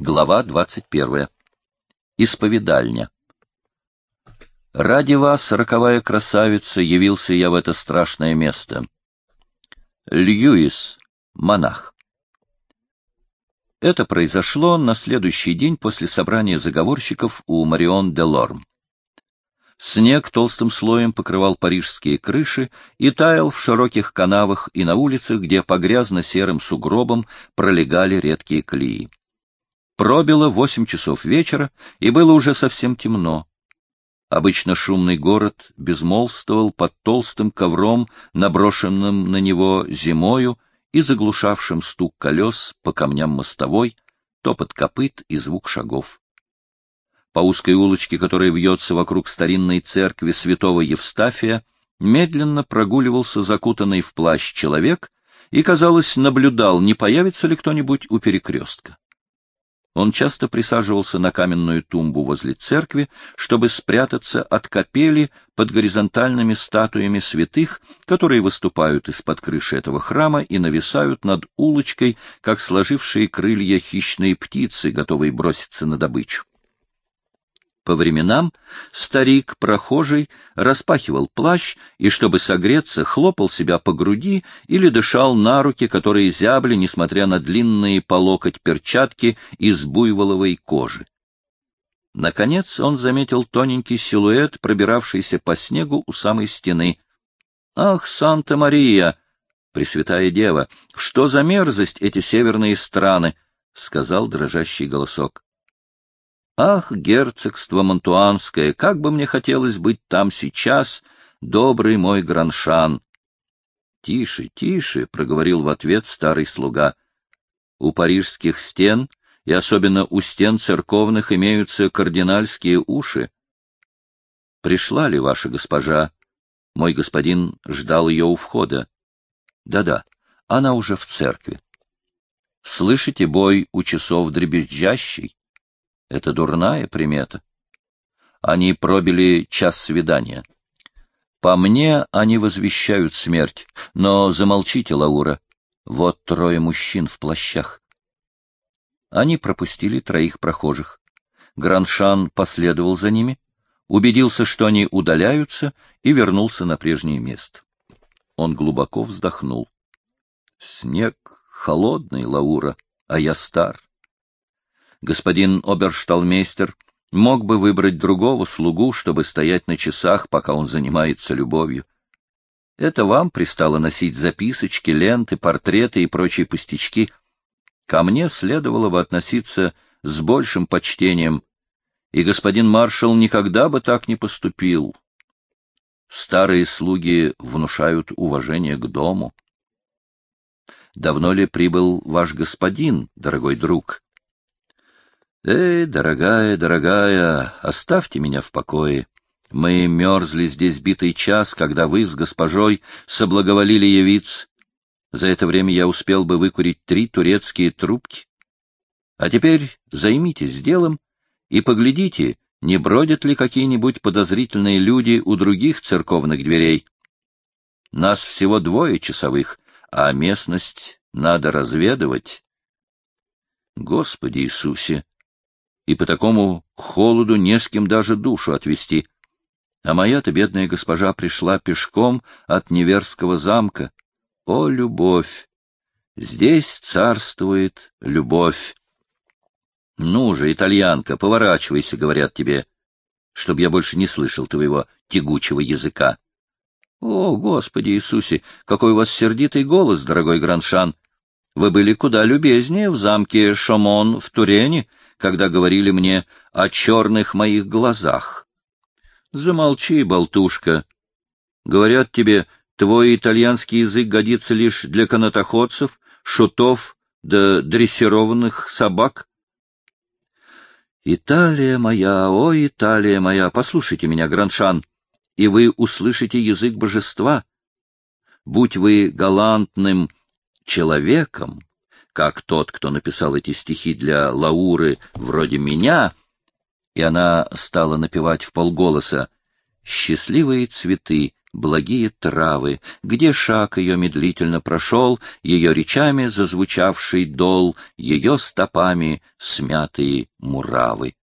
Глава 21. Исповедальня. Ради вас, роковая красавица, явился я в это страшное место. Льюис, монах. Это произошло на следующий день после собрания заговорщиков у Марион де Лорм. Снег толстым слоем покрывал парижские крыши и таял в широких канавах и на улицах, где по грязно-серым сугробам пролегали редкие колеи. Пробило восемь часов вечера, и было уже совсем темно. Обычно шумный город безмолвствовал под толстым ковром, наброшенным на него зимою и заглушавшим стук колес по камням мостовой, топот копыт и звук шагов. По узкой улочке, которая вьется вокруг старинной церкви святого Евстафия, медленно прогуливался закутанный в плащ человек и, казалось, наблюдал, не появится ли кто-нибудь у перекрестка. Он часто присаживался на каменную тумбу возле церкви, чтобы спрятаться от капели под горизонтальными статуями святых, которые выступают из-под крыши этого храма и нависают над улочкой, как сложившие крылья хищные птицы, готовые броситься на добычу. По временам старик, прохожий, распахивал плащ и, чтобы согреться, хлопал себя по груди или дышал на руки, которые зябли, несмотря на длинные по локоть перчатки из буйволовой кожи. Наконец он заметил тоненький силуэт, пробиравшийся по снегу у самой стены. «Ах, Санта-Мария! Пресвятая Дева! Что за мерзость эти северные страны!» — сказал дрожащий голосок. Ах, герцогство Монтуанское, как бы мне хотелось быть там сейчас, добрый мой Граншан! Тише, тише, — проговорил в ответ старый слуга. У парижских стен, и особенно у стен церковных, имеются кардинальские уши. Пришла ли ваша госпожа? Мой господин ждал ее у входа. Да-да, она уже в церкви. Слышите бой у часов дребезжащий? Это дурная примета. Они пробили час свидания. По мне они возвещают смерть, но замолчите, Лаура. Вот трое мужчин в плащах. Они пропустили троих прохожих. Граншан последовал за ними, убедился, что они удаляются, и вернулся на прежнее место. Он глубоко вздохнул. Снег холодный, Лаура, а я стар господин обершталмейстер мог бы выбрать другого слугу, чтобы стоять на часах, пока он занимается любовью. Это вам пристало носить записочки, ленты, портреты и прочие пустячки. Ко мне следовало бы относиться с большим почтением, и господин маршал никогда бы так не поступил. Старые слуги внушают уважение к дому. Давно ли прибыл ваш господин, дорогой друг? Эй, дорогая, дорогая, оставьте меня в покое. Мы мерзли здесь битый час, когда вы с госпожой соблаговолили явиться. За это время я успел бы выкурить три турецкие трубки. А теперь займитесь делом и поглядите, не бродят ли какие-нибудь подозрительные люди у других церковных дверей. Нас всего двое часовых, а местность надо разведывать. Господи Иисусе! И по такому холоду не с кем даже душу отвести. А моя-то бедная госпожа пришла пешком от Неверского замка. О, любовь! Здесь царствует любовь. Ну же, итальянка, поворачивайся, говорят тебе, чтоб я больше не слышал твоего тягучего языка. О, Господи Иисусе, какой у вас сердитый голос, дорогой Граншан! Вы были куда любезнее в замке Шомон в Турене, когда говорили мне о черных моих глазах. Замолчи, болтушка. Говорят тебе, твой итальянский язык годится лишь для канатоходцев, шутов да дрессированных собак. Италия моя, о, Италия моя, послушайте меня, Граншан, и вы услышите язык божества. Будь вы галантным человеком, как тот, кто написал эти стихи для Лауры, вроде меня, и она стала напевать в полголоса «Счастливые цветы, благие травы, где шаг ее медлительно прошел, ее речами зазвучавший дол, ее стопами смятые муравы.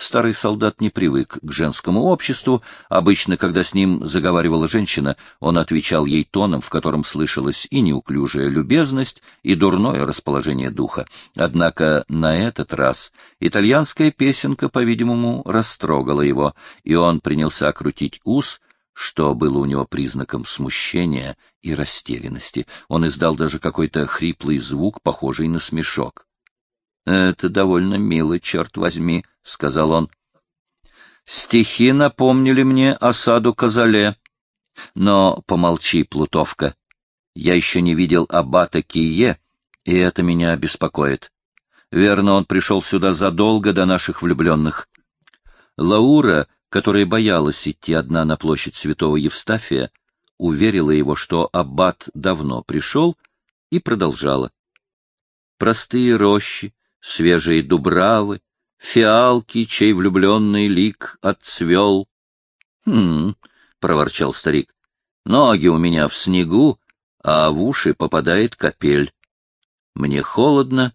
Старый солдат не привык к женскому обществу. Обычно, когда с ним заговаривала женщина, он отвечал ей тоном, в котором слышалась и неуклюжая любезность, и дурное расположение духа. Однако на этот раз итальянская песенка, по-видимому, растрогала его, и он принялся крутить ус, что было у него признаком смущения и растерянности. Он издал даже какой-то хриплый звук, похожий на смешок. — Это довольно мило, черт возьми, — сказал он. — Стихи напомнили мне осаду Казале. Но помолчи, Плутовка. Я еще не видел аббата Кие, и это меня беспокоит. Верно, он пришел сюда задолго до наших влюбленных. Лаура, которая боялась идти одна на площадь святого Евстафия, уверила его, что аббат давно пришел, и продолжала. Простые рощи, свежие дубравы, фиалки, чей влюбленный лик отцвел. — Хм, — проворчал старик, — ноги у меня в снегу, а в уши попадает капель. Мне холодно,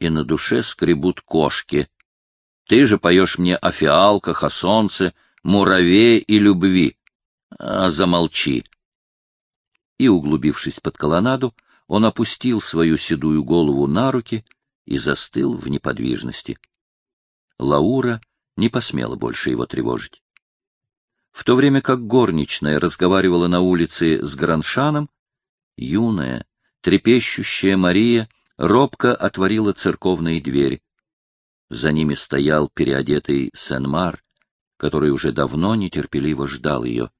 и на душе скребут кошки. Ты же поешь мне о фиалках, о солнце, мураве и любви. А замолчи. И, углубившись под колоннаду, он опустил свою седую голову на руки и застыл в неподвижности. Лаура не посмела больше его тревожить. В то время как горничная разговаривала на улице с Граншаном, юная, трепещущая Мария робко отворила церковные двери. За ними стоял переодетый Сен-Мар, который уже давно нетерпеливо ждал ее.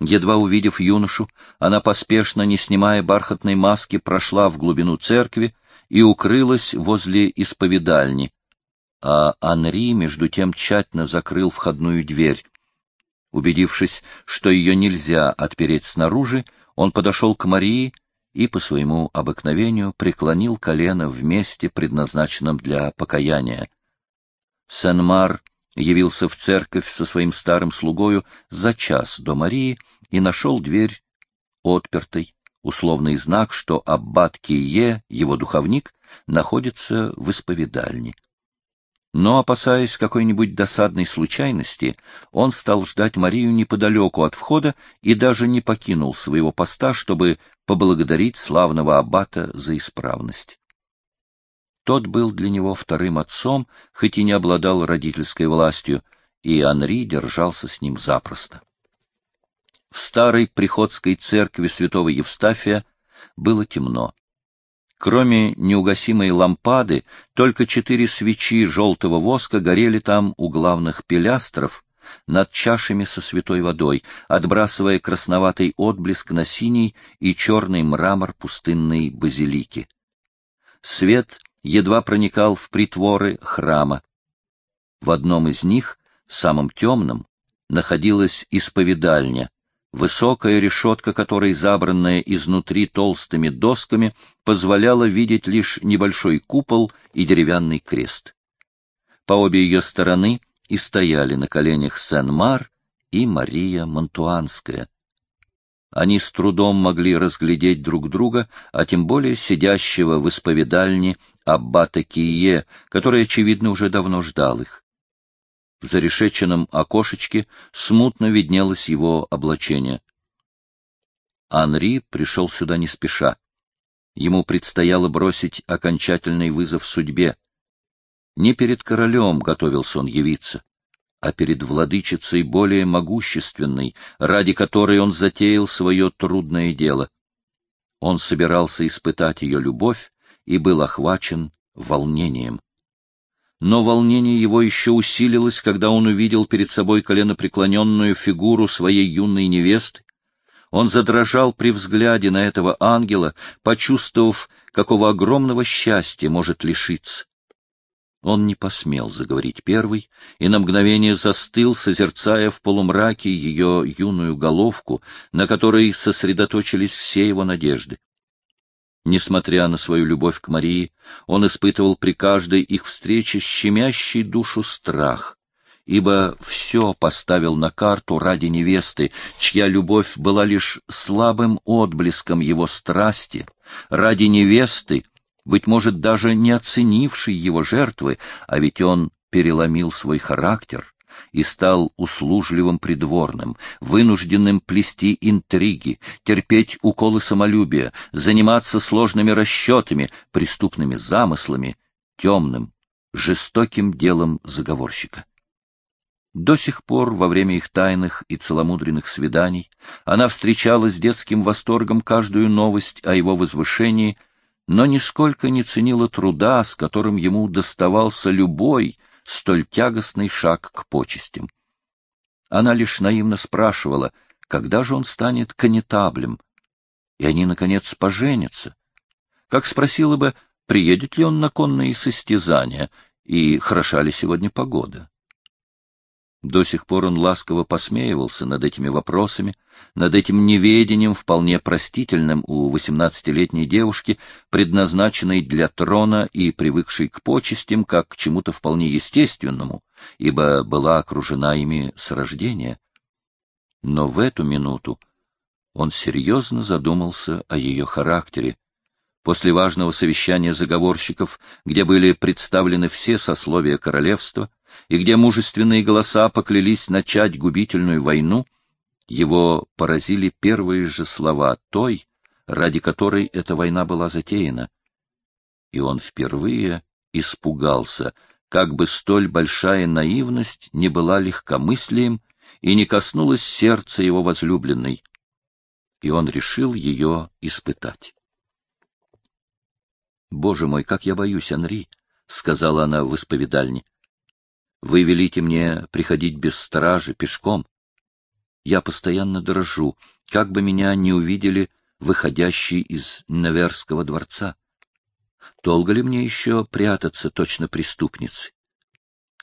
Едва увидев юношу, она поспешно, не снимая бархатной маски, прошла в глубину церкви и укрылась возле исповедальни, а Анри, между тем, тщательно закрыл входную дверь. Убедившись, что ее нельзя отпереть снаружи, он подошел к Марии и, по своему обыкновению, преклонил колено в месте, предназначенном для покаяния. Сен-Мар явился в церковь со своим старым слугою за час до Марии и нашел дверь отпертой, условный знак, что аббат Кие, его духовник, находится в исповедальне. Но, опасаясь какой-нибудь досадной случайности, он стал ждать Марию неподалеку от входа и даже не покинул своего поста, чтобы поблагодарить славного аббата за исправность. Тот был для него вторым отцом, хоть и не обладал родительской властью, и Анри держался с ним запросто. В старой приходской церкви святого Евстафия было темно. Кроме неугасимой лампады, только четыре свечи желтого воска горели там у главных пилястров над чашами со святой водой, отбрасывая красноватый отблеск на синий и черный мрамор пустынной базилики. Свет едва проникал в притворы храма. В одном из них, самым темным, находилась исповедальня, Высокая решетка, которой забранная изнутри толстыми досками, позволяла видеть лишь небольшой купол и деревянный крест. По обе ее стороны и стояли на коленях Сен-Мар и Мария Монтуанская. Они с трудом могли разглядеть друг друга, а тем более сидящего в исповедальне аббата Кие, который, очевидно, уже давно ждал их. В зарешеченном окошечке смутно виднелось его облачение. Анри пришел сюда не спеша. Ему предстояло бросить окончательный вызов судьбе. Не перед королем готовился он явиться, а перед владычицей более могущественной, ради которой он затеял свое трудное дело. Он собирался испытать ее любовь и был охвачен волнением но волнение его еще усилилось, когда он увидел перед собой коленопреклоненную фигуру своей юной невесты. Он задрожал при взгляде на этого ангела, почувствовав, какого огромного счастья может лишиться. Он не посмел заговорить первый и на мгновение застыл, созерцая в полумраке ее юную головку, на которой сосредоточились все его надежды. Несмотря на свою любовь к Марии, он испытывал при каждой их встрече щемящий душу страх ибо все поставил на карту ради невесты, чья любовь была лишь слабым отблеском его страсти, ради невесты, быть может, даже не оценившей его жертвы, а ведь он переломил свой характер и стал услужливым придворным, вынужденным плести интриги, терпеть уколы самолюбия, заниматься сложными расчетами, преступными замыслами, темным, жестоким делом заговорщика. До сих пор, во время их тайных и целомудренных свиданий, она встречала с детским восторгом каждую новость о его возвышении, но нисколько не ценила труда, с которым ему доставался любой столь тягостный шаг к почестям. Она лишь наивно спрашивала, когда же он станет конетаблем, и они, наконец, поженятся. Как спросила бы, приедет ли он на конные состязания и хороша ли сегодня погода. До сих пор он ласково посмеивался над этими вопросами, над этим неведением, вполне простительным у восемнадцатилетней девушки, предназначенной для трона и привыкшей к почестям, как к чему-то вполне естественному, ибо была окружена ими с рождения. Но в эту минуту он серьезно задумался о ее характере. После важного совещания заговорщиков, где были представлены все сословия королевства, и где мужественные голоса поклялись начать губительную войну, его поразили первые же слова той, ради которой эта война была затеяна. И он впервые испугался, как бы столь большая наивность не была легкомыслием и не коснулась сердца его возлюбленной. И он решил ее испытать. «Боже мой, как я боюсь, Анри!» — сказала она в исповедальне. Вы велите мне приходить без стражи, пешком. Я постоянно дрожу, как бы меня не увидели выходящий из Неверского дворца. Долго ли мне еще прятаться точно преступницы?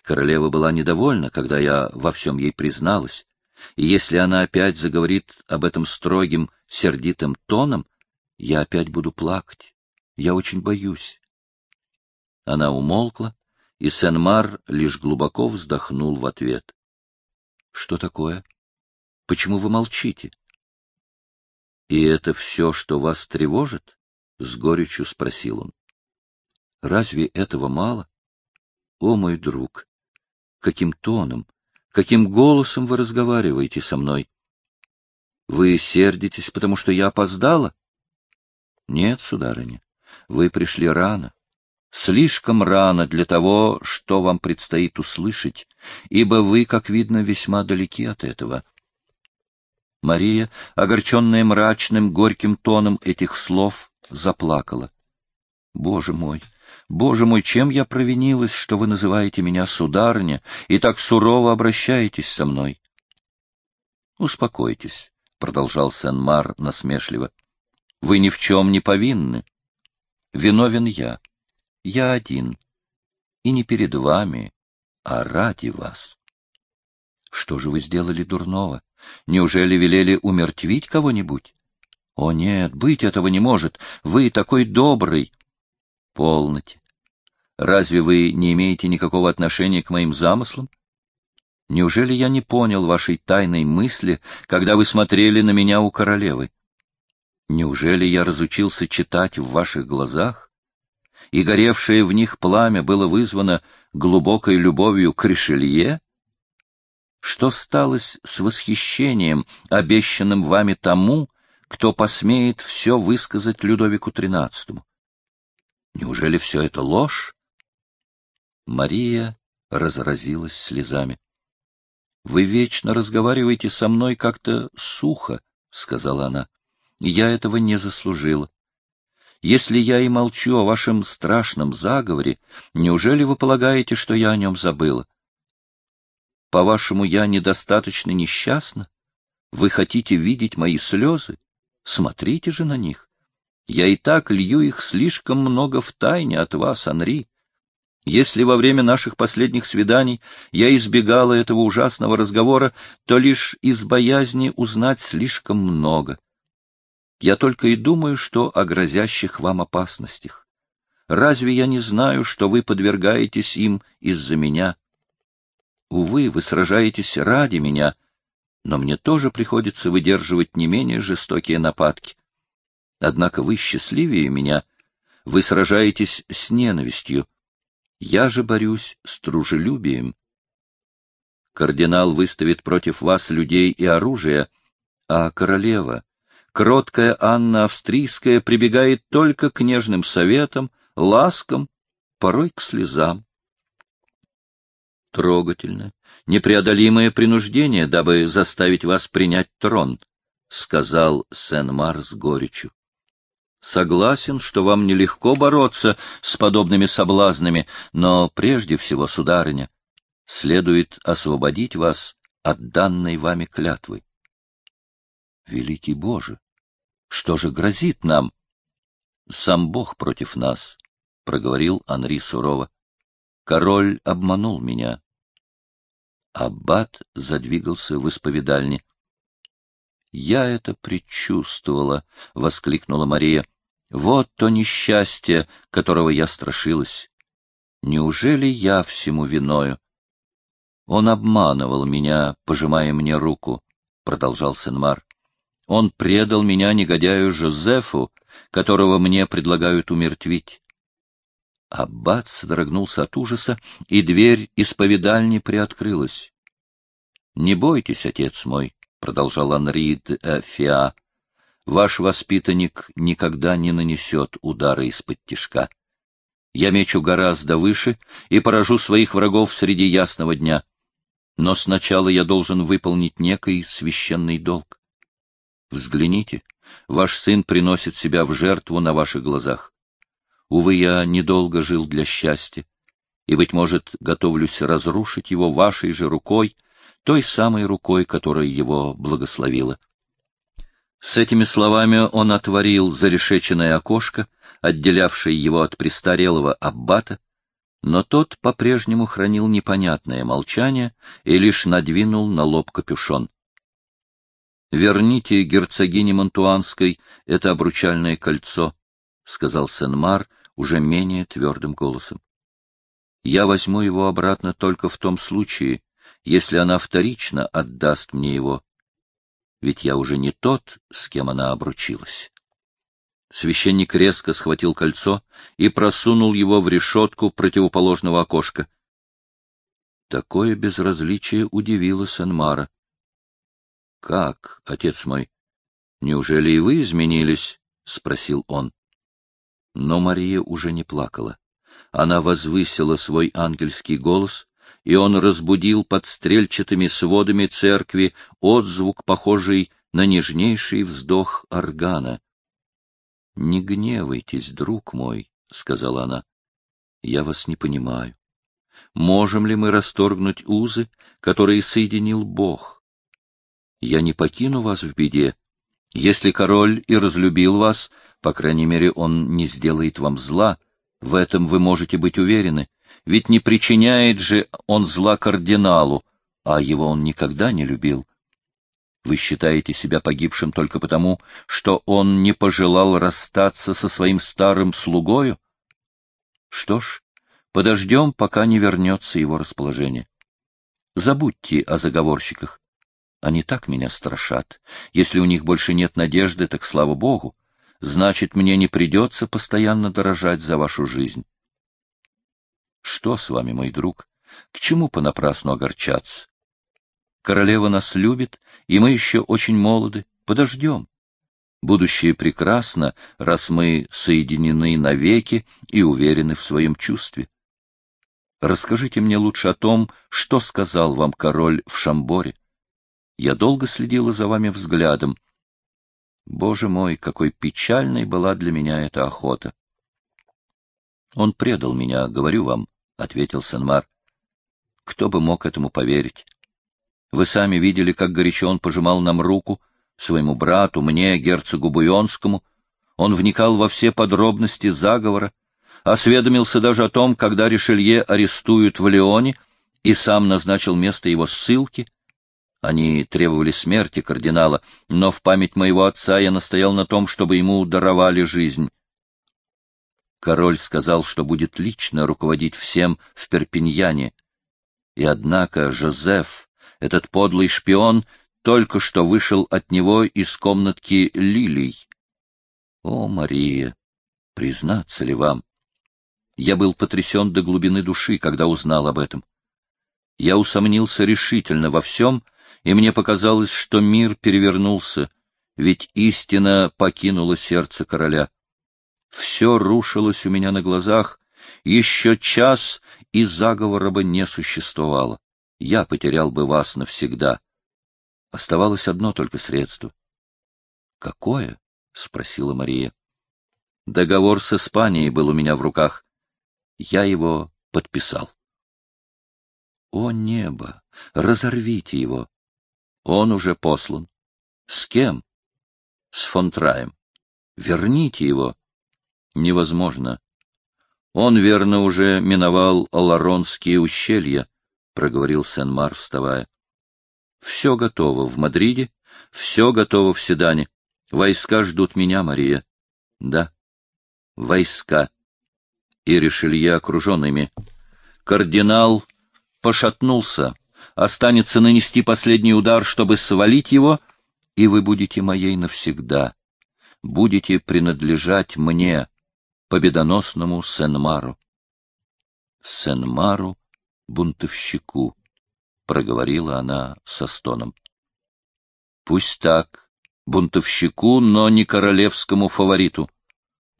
Королева была недовольна, когда я во всем ей призналась, и если она опять заговорит об этом строгим, сердитым тоном, я опять буду плакать. Я очень боюсь. Она умолкла, и Сен-Мар лишь глубоко вздохнул в ответ. — Что такое? Почему вы молчите? — И это все, что вас тревожит? — с горечью спросил он. — Разве этого мало? О, мой друг! Каким тоном, каким голосом вы разговариваете со мной? Вы сердитесь, потому что я опоздала? — Нет, сударыня, вы пришли рано слишком рано для того, что вам предстоит услышать, ибо вы, как видно, весьма далеки от этого. Мария, огорченная мрачным, горьким тоном этих слов, заплакала. Боже мой, Боже мой, чем я провинилась, что вы называете меня сударня и так сурово обращаетесь со мной? Успокойтесь, — продолжал Сен-Мар насмешливо. Вы ни в чем не повинны. Виновен я. Я один. И не перед вами, а ради вас. Что же вы сделали дурного? Неужели велели умертвить кого-нибудь? О нет, быть этого не может. Вы такой добрый. Полноте. Разве вы не имеете никакого отношения к моим замыслам? Неужели я не понял вашей тайной мысли, когда вы смотрели на меня у королевы? Неужели я разучился читать в ваших глазах? И горевшее в них пламя было вызвано глубокой любовью к Ришелье? Что сталось с восхищением, обещанным вами тому, кто посмеет все высказать Людовику XIII? Неужели все это ложь? Мария разразилась слезами. — Вы вечно разговариваете со мной как-то сухо, — сказала она. — Я этого не заслужила. Если я и молчу о вашем страшном заговоре, неужели вы полагаете, что я о нем забыла? По-вашему, я недостаточно несчастна? Вы хотите видеть мои слезы? Смотрите же на них. Я и так лью их слишком много в тайне от вас, Анри. Если во время наших последних свиданий я избегала этого ужасного разговора, то лишь из боязни узнать слишком много. Я только и думаю, что о грозящих вам опасностях. Разве я не знаю, что вы подвергаетесь им из-за меня? Увы, вы сражаетесь ради меня, но мне тоже приходится выдерживать не менее жестокие нападки. Однако вы счастливее меня, вы сражаетесь с ненавистью. Я же борюсь с дружелюбием. Кардинал выставит против вас людей и оружие, а королева, кроткая Анна Австрийская, прибегает только к нежным советам, ласкам, порой к слезам. Трогательно, непреодолимое принуждение, дабы заставить вас принять трон, — сказал Сен-Мар с горечью. Согласен, что вам нелегко бороться с подобными соблазнами, но прежде всего, сударыня, следует освободить вас от данной вами клятвы. Великий Боже, что же грозит нам? Сам Бог против нас, — проговорил Анри сурово. Король обманул меня. Аббат задвигался в исповедальне. «Я это предчувствовала!» — воскликнула Мария. «Вот то несчастье, которого я страшилась! Неужели я всему виною?» Он обманывал меня, пожимая мне руку, — продолжал Сенмар. Он предал меня негодяю Жозефу, которого мне предлагают умертвить. Аббат содрогнулся от ужаса, и дверь исповедальни приоткрылась. — Не бойтесь, отец мой, — продолжал Анри де Фиа, — ваш воспитанник никогда не нанесет удара из-под тишка. Я мечу гораздо выше и поражу своих врагов среди ясного дня. Но сначала я должен выполнить некий священный долг. Взгляните, ваш сын приносит себя в жертву на ваших глазах. Увы, я недолго жил для счастья, и, быть может, готовлюсь разрушить его вашей же рукой, той самой рукой, которая его благословила. С этими словами он отворил зарешеченное окошко, отделявшее его от престарелого аббата, но тот по-прежнему хранил непонятное молчание и лишь надвинул на лоб капюшон. «Верните герцогине Монтуанской это обручальное кольцо», — сказал Сен-Мар уже менее твердым голосом. «Я возьму его обратно только в том случае, если она вторично отдаст мне его. Ведь я уже не тот, с кем она обручилась». Священник резко схватил кольцо и просунул его в решетку противоположного окошка. Такое безразличие удивило Сенмара. — Как, отец мой, неужели и вы изменились? — спросил он. Но Мария уже не плакала. Она возвысила свой ангельский голос, и он разбудил под стрельчатыми сводами церкви отзвук, похожий на нежнейший вздох органа. — Не гневайтесь, друг мой, — сказала она. — Я вас не понимаю. Можем ли мы расторгнуть узы, которые соединил Бог? Я не покину вас в беде. Если король и разлюбил вас, по крайней мере, он не сделает вам зла. В этом вы можете быть уверены. Ведь не причиняет же он зла кардиналу, а его он никогда не любил. Вы считаете себя погибшим только потому, что он не пожелал расстаться со своим старым слугою? Что ж, подождем, пока не вернется его расположение. Забудьте о заговорщиках. Они так меня страшат. Если у них больше нет надежды, так слава богу. Значит, мне не придется постоянно дорожать за вашу жизнь. Что с вами, мой друг? К чему понапрасну огорчаться? Королева нас любит, и мы еще очень молоды. Подождем. Будущее прекрасно, раз мы соединены навеки и уверены в своем чувстве. Расскажите мне лучше о том, что сказал вам король в Шамборе. Я долго следила за вами взглядом. Боже мой, какой печальной была для меня эта охота! Он предал меня, говорю вам, — ответил Сенмар. Кто бы мог этому поверить? Вы сами видели, как горячо он пожимал нам руку, своему брату, мне, герцогу Буйонскому. Он вникал во все подробности заговора, осведомился даже о том, когда Ришелье арестуют в Леоне, и сам назначил место его ссылки. Они требовали смерти кардинала, но в память моего отца я настоял на том, чтобы ему даровали жизнь. Король сказал, что будет лично руководить всем в Перпиньяне, И однако Жозеф, этот подлый шпион, только что вышел от него из комнатки лилий. О, Мария, признаться ли вам? Я был потрясен до глубины души, когда узнал об этом. Я усомнился решительно во всем, и мне показалось, что мир перевернулся, ведь истина покинула сердце короля. Все рушилось у меня на глазах, еще час, и заговора бы не существовало. Я потерял бы вас навсегда. Оставалось одно только средство. — Какое? — спросила Мария. — Договор с Испанией был у меня в руках. Я его подписал. — О небо! Разорвите его! Он уже послан. С кем? С Фонтраем. Верните его. Невозможно. Он, верно, уже миновал Ларонские ущелья, — проговорил Сен-Мар, вставая. Все готово в Мадриде, все готово в Седане. Войска ждут меня, Мария. Да, войска. И Ришелье окруженными. Кардинал пошатнулся. Останется нанести последний удар, чтобы свалить его, и вы будете моей навсегда. Будете принадлежать мне, победоносному Сен-Мару. Сен-Мару, бунтовщику, — проговорила она со стоном. — Пусть так, бунтовщику, но не королевскому фавориту.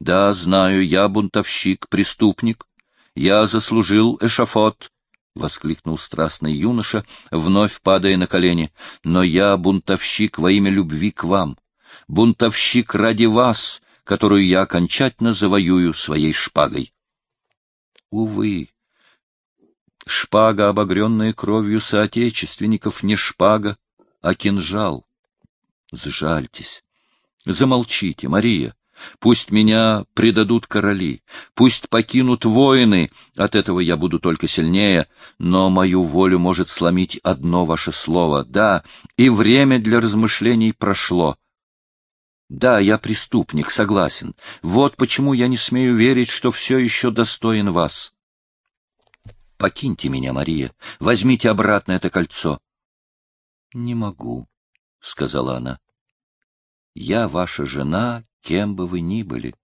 Да, знаю, я бунтовщик, преступник. Я заслужил эшафот, — воскликнул страстный юноша, вновь падая на колени. — Но я бунтовщик во имя любви к вам. Бунтовщик ради вас, которую я окончательно завоюю своей шпагой. Увы, шпага, обогренная кровью соотечественников, не шпага, а кинжал. Сжальтесь, замолчите, Мария. Пусть меня предадут короли, пусть покинут воины, от этого я буду только сильнее, но мою волю может сломить одно ваше слово. Да, и время для размышлений прошло. Да, я преступник, согласен. Вот почему я не смею верить, что все еще достоин вас. Покиньте меня, Мария. Возьмите обратно это кольцо. — Не могу, — сказала она. — Я ваша жена, кем бы вы ни были.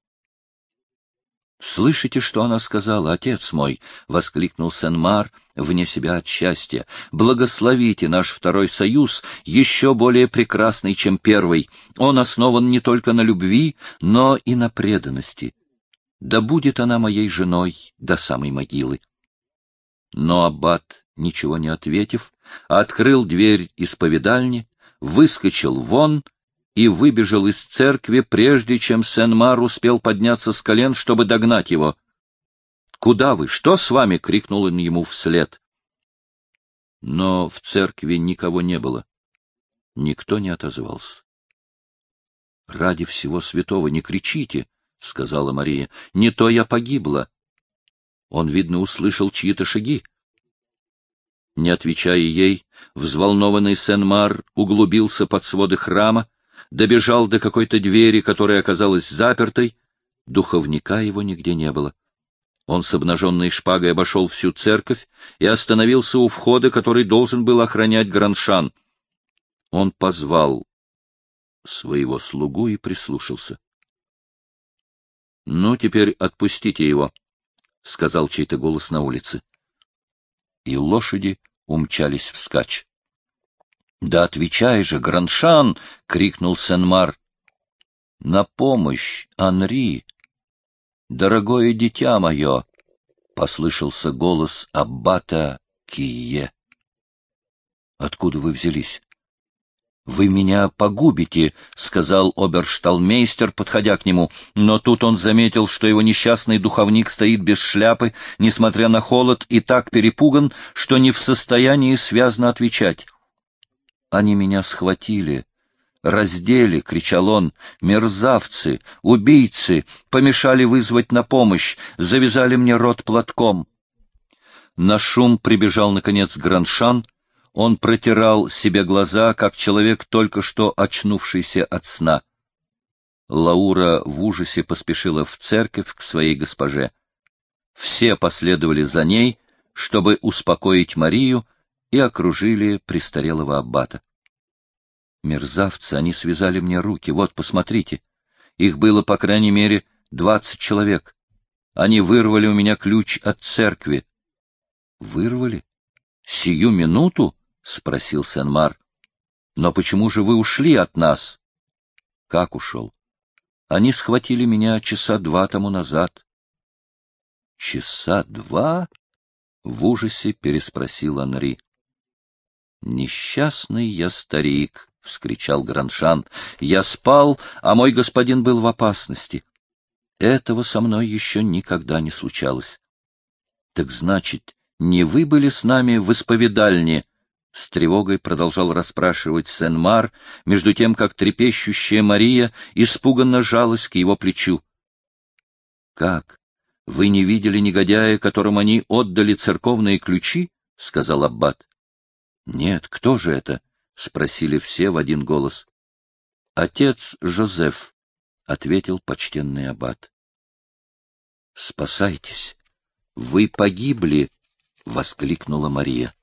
«Слышите, что она сказала, отец мой?» — воскликнул Сен-Мар вне себя от счастья. «Благословите наш второй союз, еще более прекрасный, чем первый. Он основан не только на любви, но и на преданности. Да будет она моей женой до самой могилы». Но аббат, ничего не ответив, открыл дверь исповедальни, выскочил вон и выбежал из церкви, прежде чем Сен-Мар успел подняться с колен, чтобы догнать его. — Куда вы? Что с вами? — крикнул он ему вслед. Но в церкви никого не было. Никто не отозвался. — Ради всего святого не кричите, — сказала Мария. — Не то я погибла. Он, видно, услышал чьи-то шаги. Не отвечая ей, взволнованный Сен-Мар углубился под своды храма, добежал до какой-то двери, которая оказалась запертой. Духовника его нигде не было. Он с обнаженной шпагой обошел всю церковь и остановился у входа, который должен был охранять Граншан. Он позвал своего слугу и прислушался. — Ну, теперь отпустите его, — сказал чей-то голос на улице. И лошади умчались вскачь. Да отвечай же, Граншан! — крикнул Сен-Мар. — На помощь, Анри! Дорогое дитя мое! — послышался голос аббата Кие. — Откуда вы взялись? — Вы меня погубите, — сказал обершталмейстер, подходя к нему. Но тут он заметил, что его несчастный духовник стоит без шляпы, несмотря на холод, и так перепуган, что не в состоянии связно отвечать. Они меня схватили, раздели, — кричал он, — мерзавцы, убийцы, помешали вызвать на помощь, завязали мне рот платком. На шум прибежал, наконец, Граншан. Он протирал себе глаза, как человек, только что очнувшийся от сна. Лаура в ужасе поспешила в церковь к своей госпоже. Все последовали за ней, чтобы успокоить Марию, и окружили престарелого аббата. Мерзавцы, они связали мне руки. Вот, посмотрите. Их было, по крайней мере, двадцать человек. Они вырвали у меня ключ от церкви. — Вырвали? Сию минуту? — спросил Сен-Мар. — Но почему же вы ушли от нас? — Как ушел? Они схватили меня часа два тому назад. — Часа два? — в ужасе переспросил Анри. — Несчастный я старик, — вскричал Граншан. — Я спал, а мой господин был в опасности. Этого со мной еще никогда не случалось. — Так значит, не вы были с нами в исповедальне? — с тревогой продолжал расспрашивать Сен-Мар, между тем, как трепещущая Мария испуганно жалась к его плечу. — Как? Вы не видели негодяя, которому они отдали церковные ключи? — сказал Аббат. — Нет, кто же это? — спросили все в один голос. — Отец Жозеф, — ответил почтенный Аббат. — Спасайтесь! Вы погибли! — воскликнула Мария.